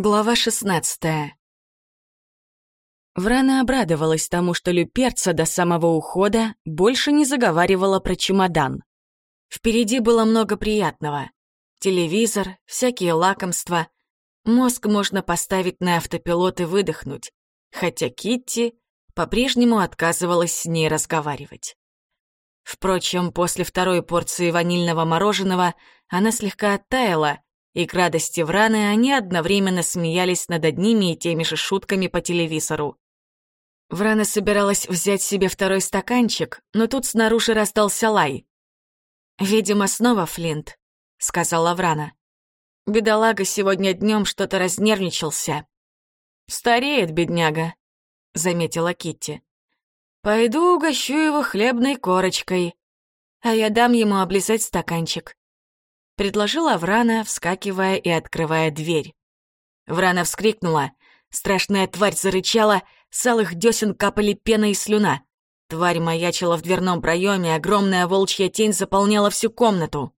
Глава 16 Врана обрадовалась тому, что Люперца до самого ухода больше не заговаривала про чемодан. Впереди было много приятного. Телевизор, всякие лакомства. Мозг можно поставить на автопилот и выдохнуть, хотя Китти по-прежнему отказывалась с ней разговаривать. Впрочем, после второй порции ванильного мороженого она слегка оттаяла, и к радости Враны они одновременно смеялись над одними и теми же шутками по телевизору. Врана собиралась взять себе второй стаканчик, но тут снаружи раздался лай. «Видимо, снова Флинт», — сказала Врана. «Бедолага сегодня днем что-то разнервничался». «Стареет, бедняга», — заметила Китти. «Пойду угощу его хлебной корочкой, а я дам ему облизать стаканчик предложила Врана, вскакивая и открывая дверь. Врана вскрикнула. Страшная тварь зарычала, с алых десен капали пена и слюна. Тварь маячила в дверном проеме, огромная волчья тень заполняла всю комнату.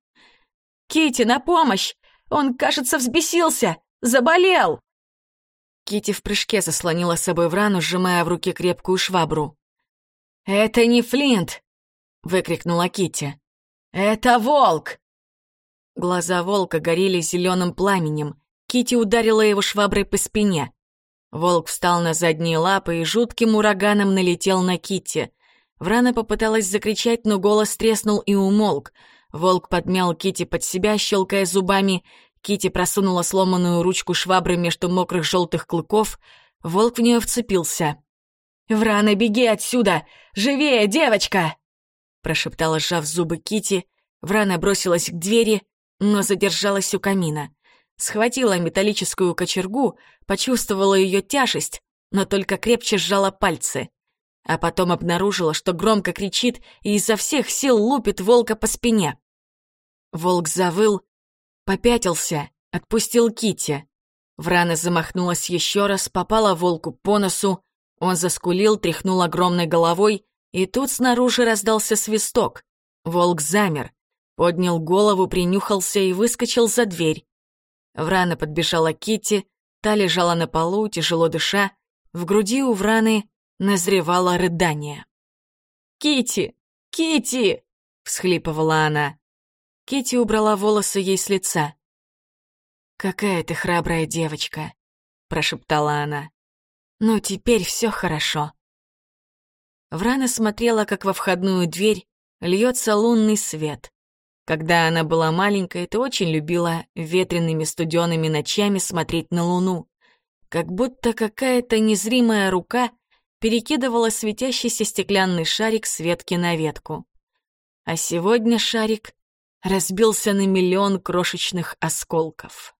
Кити, на помощь! Он, кажется, взбесился! Заболел!» Кити в прыжке заслонила с собой Врану, сжимая в руке крепкую швабру. «Это не Флинт!» — выкрикнула Кити. «Это волк!» Глаза волка горели зеленым пламенем. Кити ударила его шваброй по спине. Волк встал на задние лапы и жутким ураганом налетел на Кити. Врана попыталась закричать, но голос треснул и умолк. Волк подмял Кити под себя, щелкая зубами. Кити просунула сломанную ручку швабры между мокрых желтых клыков. Волк в нее вцепился. «Врана, беги отсюда! Живее, девочка!» Прошептала, сжав зубы Кити. Врана бросилась к двери, но задержалась у камина. Схватила металлическую кочергу, почувствовала ее тяжесть, но только крепче сжала пальцы. А потом обнаружила, что громко кричит и изо всех сил лупит волка по спине. Волк завыл, попятился, отпустил Кити. Врана замахнулась еще раз, попала волку по носу, он заскулил, тряхнул огромной головой, и тут снаружи раздался свисток. Волк замер, поднял голову, принюхался и выскочил за дверь. Врана подбежала Кити, та лежала на полу, тяжело дыша, в груди у Враны назревало рыдание. Кити, Кити! всхлипывала она. Кити убрала волосы ей с лица. «Какая ты храбрая девочка», — прошептала она. «Ну, теперь все хорошо». Врана смотрела, как во входную дверь льется лунный свет. Когда она была маленькой, то очень любила ветреными студеными ночами смотреть на луну. Как будто какая-то незримая рука перекидывала светящийся стеклянный шарик с ветки на ветку. А сегодня шарик разбился на миллион крошечных осколков.